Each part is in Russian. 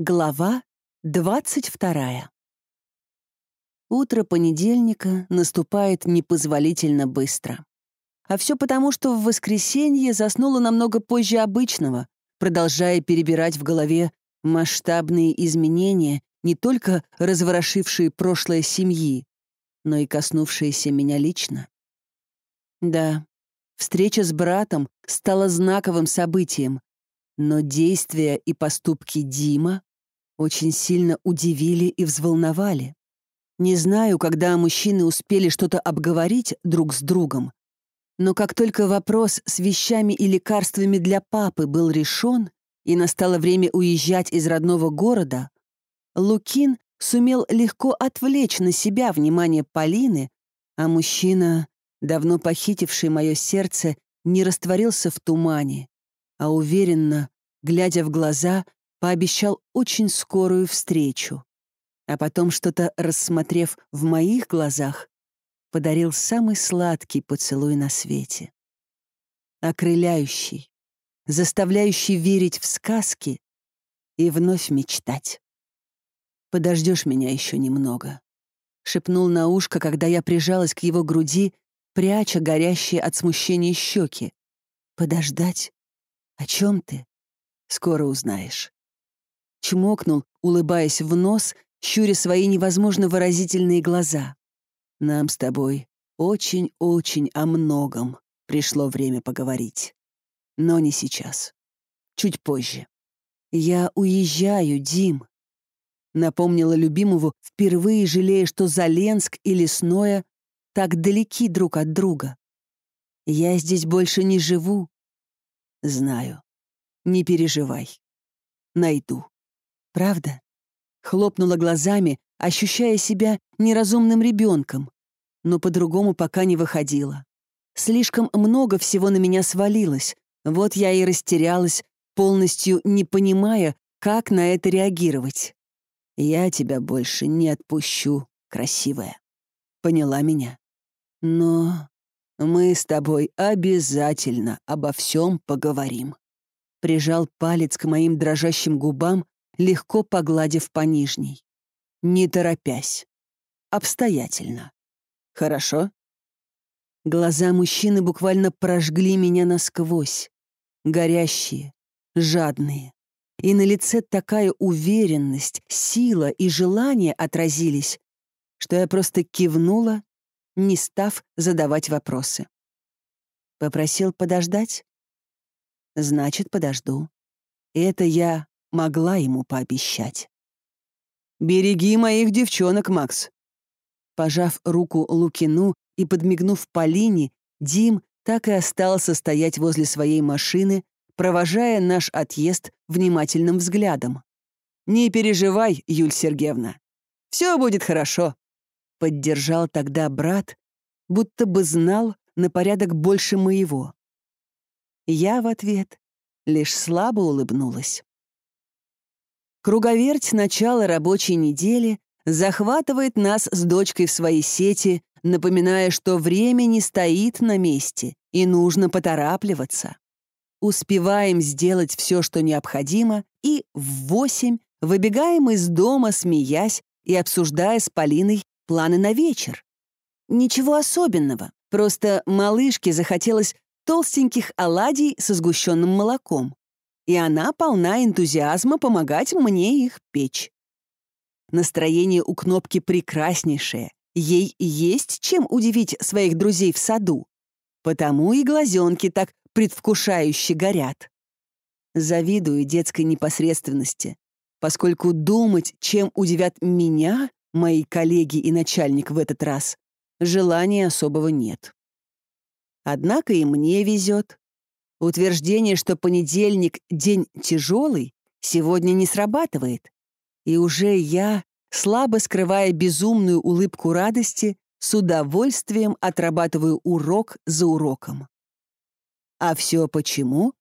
Глава 22. Утро понедельника наступает непозволительно быстро. А все потому, что в воскресенье заснула намного позже обычного, продолжая перебирать в голове масштабные изменения, не только разворошившие прошлое семьи, но и коснувшиеся меня лично. Да, встреча с братом стала знаковым событием, но действия и поступки Дима очень сильно удивили и взволновали. Не знаю, когда мужчины успели что-то обговорить друг с другом, но как только вопрос с вещами и лекарствами для папы был решен и настало время уезжать из родного города, Лукин сумел легко отвлечь на себя внимание Полины, а мужчина, давно похитивший мое сердце, не растворился в тумане, а уверенно, глядя в глаза, пообещал очень скорую встречу. А потом, что-то рассмотрев в моих глазах, подарил самый сладкий поцелуй на свете. Окрыляющий, заставляющий верить в сказки и вновь мечтать. «Подождешь меня еще немного», — шепнул на ушко, когда я прижалась к его груди, пряча горящие от смущения щеки. «Подождать? О чем ты?» Скоро узнаешь». Чмокнул, улыбаясь в нос, щуря свои невозможно выразительные глаза. «Нам с тобой очень-очень о многом пришло время поговорить. Но не сейчас. Чуть позже. Я уезжаю, Дим», — напомнила любимому, впервые жалея, что Заленск и Лесное так далеки друг от друга. «Я здесь больше не живу». «Знаю. Не переживай. Найду. Правда? Хлопнула глазами, ощущая себя неразумным ребенком, но по-другому пока не выходила. Слишком много всего на меня свалилось, вот я и растерялась, полностью не понимая, как на это реагировать. «Я тебя больше не отпущу, красивая». Поняла меня? Но мы с тобой обязательно обо всем поговорим прижал палец к моим дрожащим губам, легко погладив по нижней. Не торопясь. Обстоятельно. Хорошо? Глаза мужчины буквально прожгли меня насквозь. Горящие, жадные. И на лице такая уверенность, сила и желание отразились, что я просто кивнула, не став задавать вопросы. Попросил подождать? Значит, подожду. Это я могла ему пообещать. «Береги моих девчонок, Макс!» Пожав руку Лукину и подмигнув Полине, Дим так и остался стоять возле своей машины, провожая наш отъезд внимательным взглядом. «Не переживай, Юль Сергеевна. Все будет хорошо», — поддержал тогда брат, будто бы знал на порядок больше моего. Я в ответ лишь слабо улыбнулась. Круговерть начала рабочей недели захватывает нас с дочкой в свои сети, напоминая, что время не стоит на месте и нужно поторапливаться. Успеваем сделать все, что необходимо, и в восемь выбегаем из дома, смеясь и обсуждая с Полиной планы на вечер. Ничего особенного, просто малышке захотелось толстеньких оладий со сгущенным молоком, и она полна энтузиазма помогать мне их печь. Настроение у кнопки прекраснейшее, ей есть чем удивить своих друзей в саду, потому и глазенки так предвкушающе горят. Завидую детской непосредственности, поскольку думать, чем удивят меня, мои коллеги и начальник в этот раз, желания особого нет. Однако и мне везет. Утверждение, что понедельник — день тяжелый, сегодня не срабатывает. И уже я, слабо скрывая безумную улыбку радости, с удовольствием отрабатываю урок за уроком. А все почему?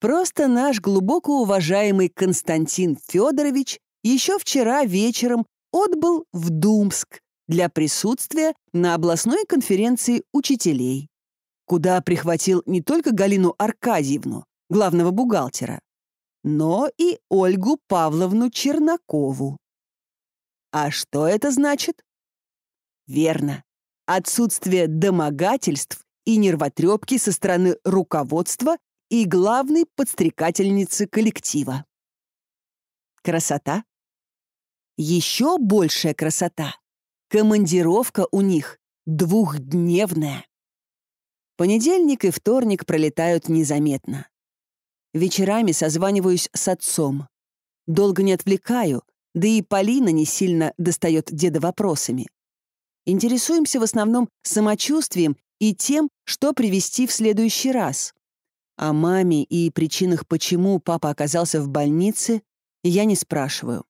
Просто наш глубоко уважаемый Константин Федорович еще вчера вечером отбыл в Думск для присутствия на областной конференции учителей, куда прихватил не только Галину Аркадьевну, главного бухгалтера, но и Ольгу Павловну Чернакову. А что это значит? Верно. Отсутствие домогательств и нервотрепки со стороны руководства и главной подстрекательницы коллектива. Красота? Еще большая красота. Командировка у них двухдневная. Понедельник и вторник пролетают незаметно. Вечерами созваниваюсь с отцом. Долго не отвлекаю, да и Полина не сильно достает деда вопросами. Интересуемся в основном самочувствием и тем, что привести в следующий раз. О маме и причинах, почему папа оказался в больнице, я не спрашиваю.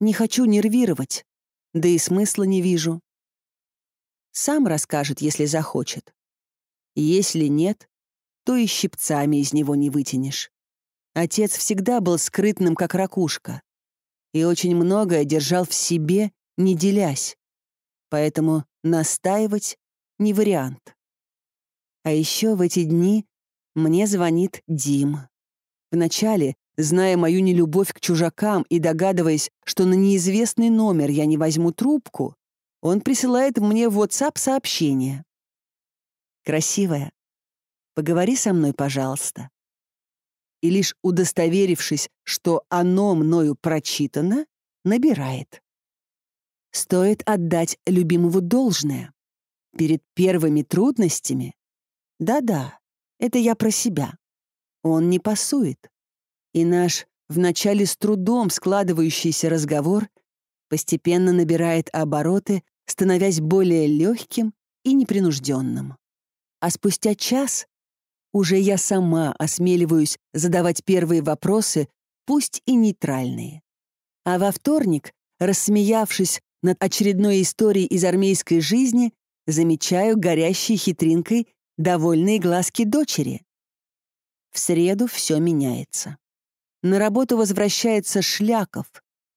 Не хочу нервировать, да и смысла не вижу. Сам расскажет, если захочет. Если нет, то и щипцами из него не вытянешь. Отец всегда был скрытным, как ракушка, и очень многое держал в себе, не делясь. Поэтому настаивать — не вариант. А еще в эти дни мне звонит Дим. Вначале, зная мою нелюбовь к чужакам и догадываясь, что на неизвестный номер я не возьму трубку, он присылает мне в WhatsApp сообщение. «Красивая, поговори со мной, пожалуйста». И лишь удостоверившись, что оно мною прочитано, набирает. Стоит отдать любимому должное. Перед первыми трудностями да-да, это я про себя. Он не пасует. И наш вначале с трудом складывающийся разговор постепенно набирает обороты, становясь более легким и непринужденным. А спустя час уже я сама осмеливаюсь задавать первые вопросы, пусть и нейтральные. А во вторник, рассмеявшись над очередной историей из армейской жизни, замечаю горящей хитринкой довольные глазки дочери. В среду все меняется. На работу возвращается Шляков,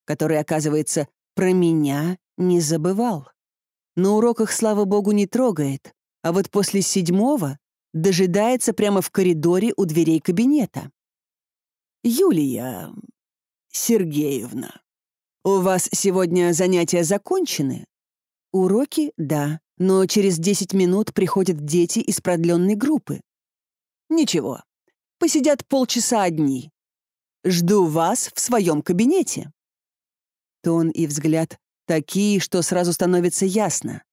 который, оказывается, про меня не забывал. На уроках, слава богу, не трогает, а вот после седьмого дожидается прямо в коридоре у дверей кабинета. «Юлия Сергеевна, у вас сегодня занятия закончены?» «Уроки — да но через 10 минут приходят дети из продленной группы. Ничего, посидят полчаса одни. Жду вас в своем кабинете. Тон и взгляд такие, что сразу становится ясно.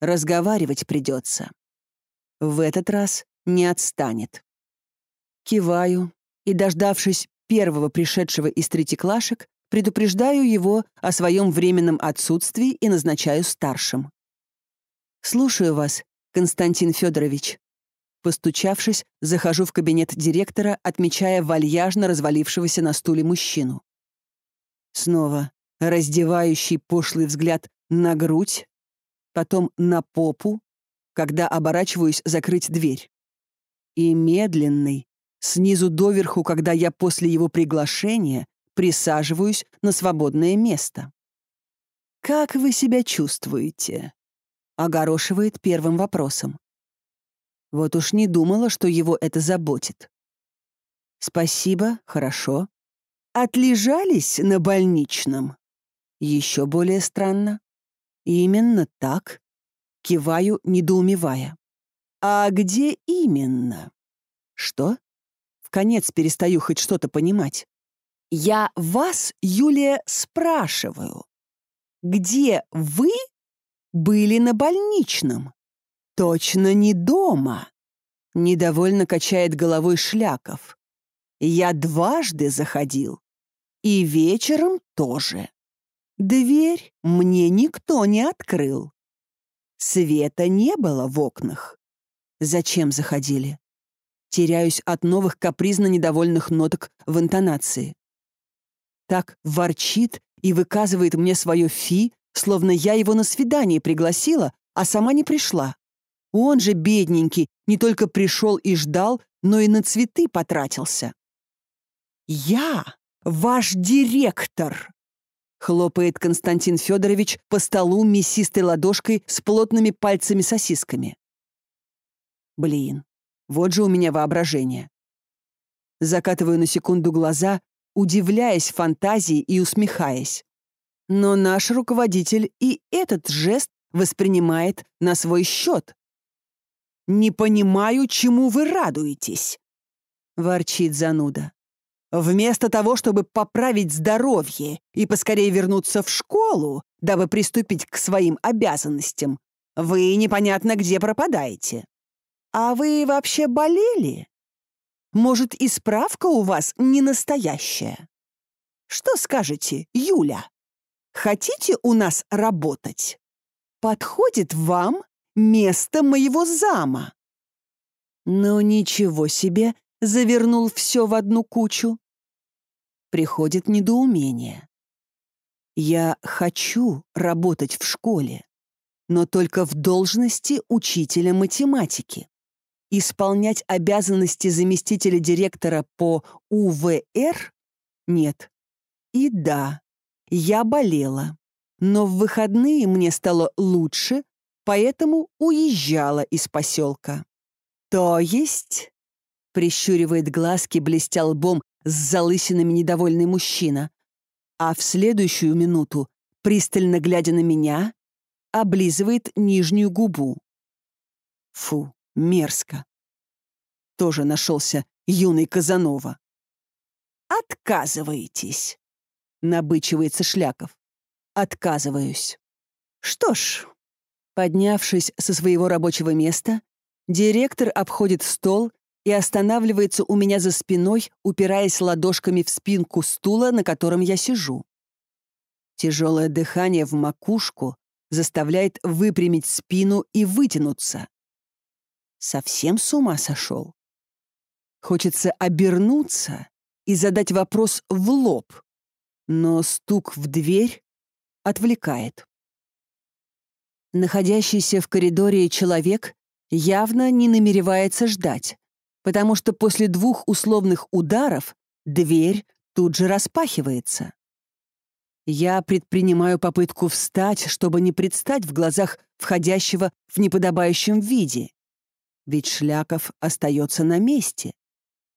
Разговаривать придется. В этот раз не отстанет. Киваю и, дождавшись первого пришедшего из третьеклашек, предупреждаю его о своем временном отсутствии и назначаю старшим. «Слушаю вас, Константин Федорович». Постучавшись, захожу в кабинет директора, отмечая вальяжно развалившегося на стуле мужчину. Снова раздевающий пошлый взгляд на грудь, потом на попу, когда оборачиваюсь закрыть дверь. И медленный, снизу доверху, когда я после его приглашения присаживаюсь на свободное место. «Как вы себя чувствуете?» огорошивает первым вопросом. Вот уж не думала, что его это заботит. Спасибо, хорошо. Отлежались на больничном? Еще более странно. Именно так. Киваю, недоумевая. А где именно? Что? В конец перестаю хоть что-то понимать. Я вас, Юлия, спрашиваю. Где вы были на больничном. Точно не дома. Недовольно качает головой Шляков. Я дважды заходил. И вечером тоже. Дверь мне никто не открыл. Света не было в окнах. Зачем заходили? Теряюсь от новых капризно недовольных ноток в интонации. Так ворчит и выказывает мне свое фи, словно я его на свидание пригласила, а сама не пришла. Он же, бедненький, не только пришел и ждал, но и на цветы потратился. «Я ваш директор!» — хлопает Константин Федорович по столу мясистой ладошкой с плотными пальцами-сосисками. Блин, вот же у меня воображение. Закатываю на секунду глаза, удивляясь фантазии и усмехаясь. Но наш руководитель и этот жест воспринимает на свой счет. «Не понимаю, чему вы радуетесь», — ворчит зануда. «Вместо того, чтобы поправить здоровье и поскорее вернуться в школу, дабы приступить к своим обязанностям, вы непонятно где пропадаете. А вы вообще болели? Может, и справка у вас не настоящая? Что скажете, Юля? Хотите у нас работать? Подходит вам место моего зама?» Но ничего себе, завернул все в одну кучу. Приходит недоумение. Я хочу работать в школе, но только в должности учителя математики. Исполнять обязанности заместителя директора по УВР? Нет. И да, я болела. Но в выходные мне стало лучше, поэтому уезжала из поселка. То есть, прищуривает глазки, блестя лбом с залысинами недовольный мужчина, а в следующую минуту, пристально глядя на меня, облизывает нижнюю губу. Фу, мерзко. Тоже нашелся юный Казанова. «Отказываетесь», — набычивается Шляков. «Отказываюсь». Что ж, поднявшись со своего рабочего места, директор обходит стол и останавливается у меня за спиной, упираясь ладошками в спинку стула, на котором я сижу. Тяжелое дыхание в макушку заставляет выпрямить спину и вытянуться. Совсем с ума сошел? Хочется обернуться и задать вопрос в лоб, но стук в дверь отвлекает. Находящийся в коридоре человек явно не намеревается ждать, потому что после двух условных ударов дверь тут же распахивается. Я предпринимаю попытку встать, чтобы не предстать в глазах входящего в неподобающем виде. Ведь Шляков остается на месте.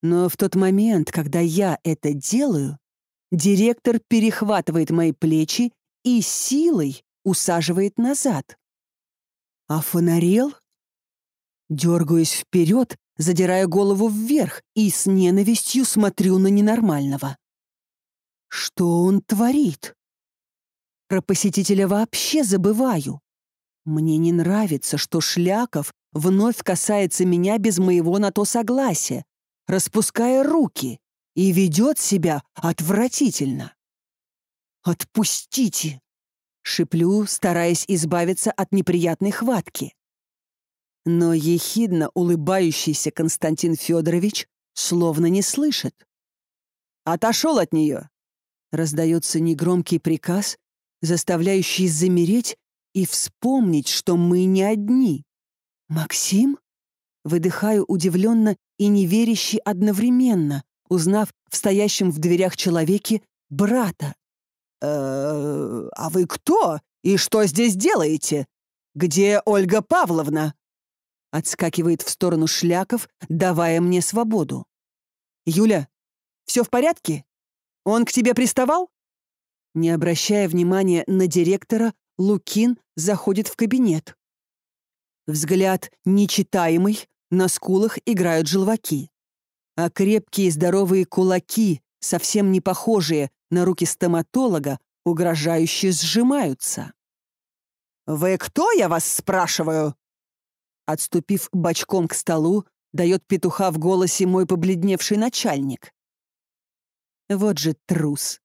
Но в тот момент, когда я это делаю, директор перехватывает мои плечи и силой усаживает назад. А фонарел? Дергаюсь вперед, задирая голову вверх и с ненавистью смотрю на ненормального. Что он творит? Про посетителя вообще забываю. Мне не нравится, что Шляков вновь касается меня без моего на то согласия, распуская руки, и ведет себя отвратительно. «Отпустите!» — шиплю, стараясь избавиться от неприятной хватки. Но ехидно улыбающийся Константин Федорович словно не слышит. «Отошел от нее!» — раздается негромкий приказ, заставляющий замереть и вспомнить, что мы не одни. «Максим?» Выдыхаю удивленно и неверяще одновременно, узнав в стоящем в дверях человеке брата. «Э «А вы кто? И что здесь делаете? Где Ольга Павловна?» Отскакивает в сторону Шляков, давая мне свободу. «Юля, все в порядке? Он к тебе приставал?» Не обращая внимания на директора, Лукин заходит в кабинет. Взгляд нечитаемый, на скулах играют желваки. А крепкие здоровые кулаки, совсем не похожие на руки стоматолога, угрожающе сжимаются. «Вы кто, я вас спрашиваю?» Отступив бочком к столу, дает петуха в голосе мой побледневший начальник. Вот же трус.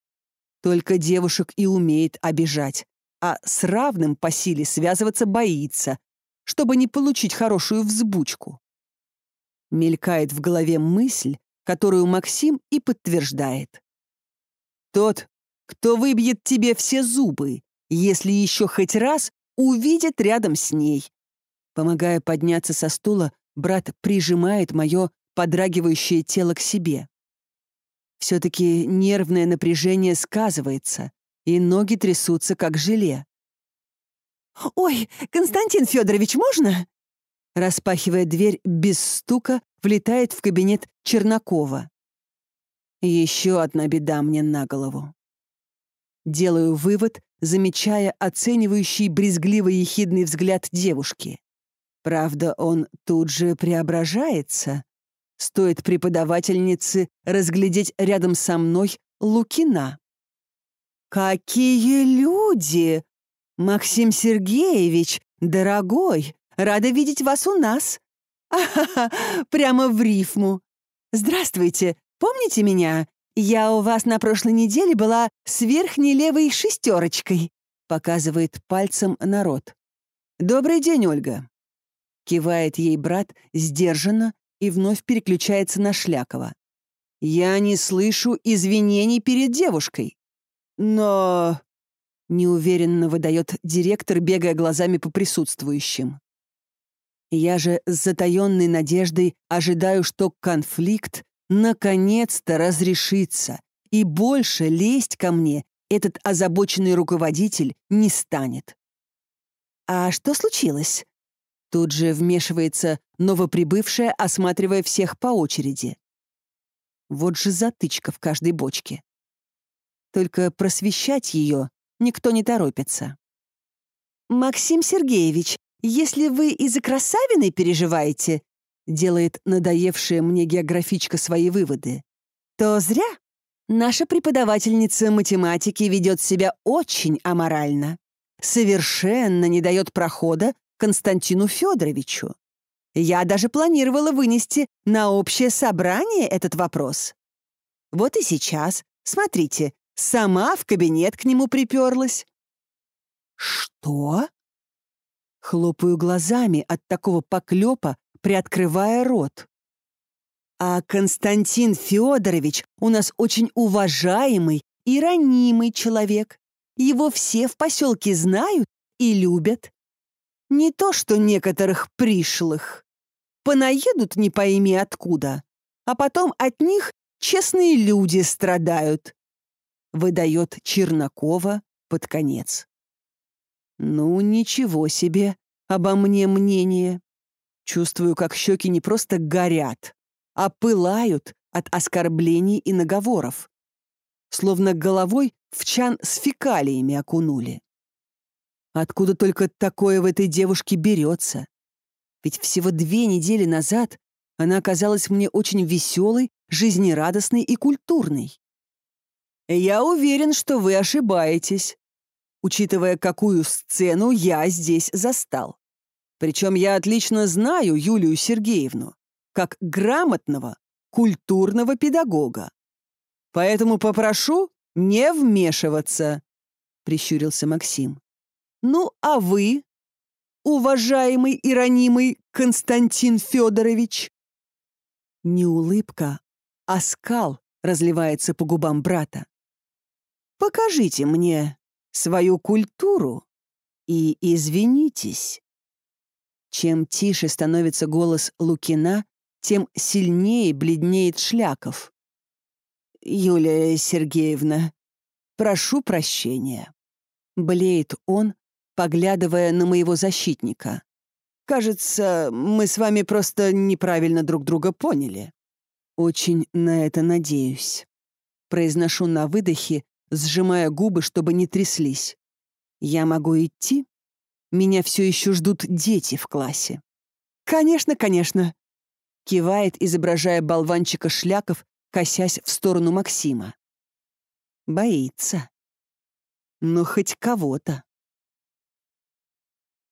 Только девушек и умеет обижать, а с равным по силе связываться боится, чтобы не получить хорошую взбучку. Мелькает в голове мысль, которую Максим и подтверждает. Тот, кто выбьет тебе все зубы, если еще хоть раз увидит рядом с ней. Помогая подняться со стула, брат прижимает мое подрагивающее тело к себе. Все-таки нервное напряжение сказывается, и ноги трясутся, как желе. «Ой, Константин Федорович, можно?» Распахивая дверь без стука, влетает в кабинет Чернакова. Еще одна беда мне на голову. Делаю вывод, замечая оценивающий брезгливо-ехидный взгляд девушки. Правда, он тут же преображается. Стоит преподавательнице разглядеть рядом со мной Лукина. «Какие люди! Максим Сергеевич, дорогой, рада видеть вас у нас!» «Ахаха, прямо в рифму! Здравствуйте, помните меня? Я у вас на прошлой неделе была с верхней левой шестерочкой», показывает пальцем народ. «Добрый день, Ольга!» Кивает ей брат сдержанно и вновь переключается на Шлякова. «Я не слышу извинений перед девушкой». «Но...» — неуверенно выдает директор, бегая глазами по присутствующим. Я же с затаенной надеждой ожидаю, что конфликт наконец-то разрешится, и больше лезть ко мне этот озабоченный руководитель не станет. «А что случилось?» Тут же вмешивается новоприбывшая, осматривая всех по очереди. Вот же затычка в каждой бочке. Только просвещать ее никто не торопится. «Максим Сергеевич, если вы из-за красавины переживаете, делает надоевшая мне географичка свои выводы, то зря. Наша преподавательница математики ведет себя очень аморально. Совершенно не дает прохода Константину Федоровичу. Я даже планировала вынести на общее собрание этот вопрос. Вот и сейчас, смотрите, сама в кабинет к нему приперлась. «Что?» Хлопаю глазами от такого поклепа, приоткрывая рот. А Константин Федорович у нас очень уважаемый и ранимый человек. Его все в поселке знают и любят. Не то что некоторых пришлых. Понаедут не пойми откуда, а потом от них честные люди страдают. Выдает Чернакова под конец. Ну, ничего себе обо мне мнение. Чувствую, как щеки не просто горят, а пылают от оскорблений и наговоров. Словно головой в чан с фекалиями окунули. Откуда только такое в этой девушке берется? Ведь всего две недели назад она оказалась мне очень веселой, жизнерадостной и культурной. Я уверен, что вы ошибаетесь, учитывая, какую сцену я здесь застал. Причем я отлично знаю Юлию Сергеевну, как грамотного, культурного педагога. Поэтому попрошу не вмешиваться, — прищурился Максим. Ну, а вы, уважаемый и ранимый Константин Федорович? Не улыбка, а скал разливается по губам брата. Покажите мне свою культуру и извинитесь. Чем тише становится голос Лукина, тем сильнее бледнеет Шляков. «Юлия Сергеевна, прошу прощения». Блеет он, поглядывая на моего защитника. «Кажется, мы с вами просто неправильно друг друга поняли». «Очень на это надеюсь». Произношу на выдохе, сжимая губы, чтобы не тряслись. «Я могу идти? Меня все еще ждут дети в классе». «Конечно, конечно», — кивает, изображая болванчика Шляков, косясь в сторону Максима. Боится. Но хоть кого-то.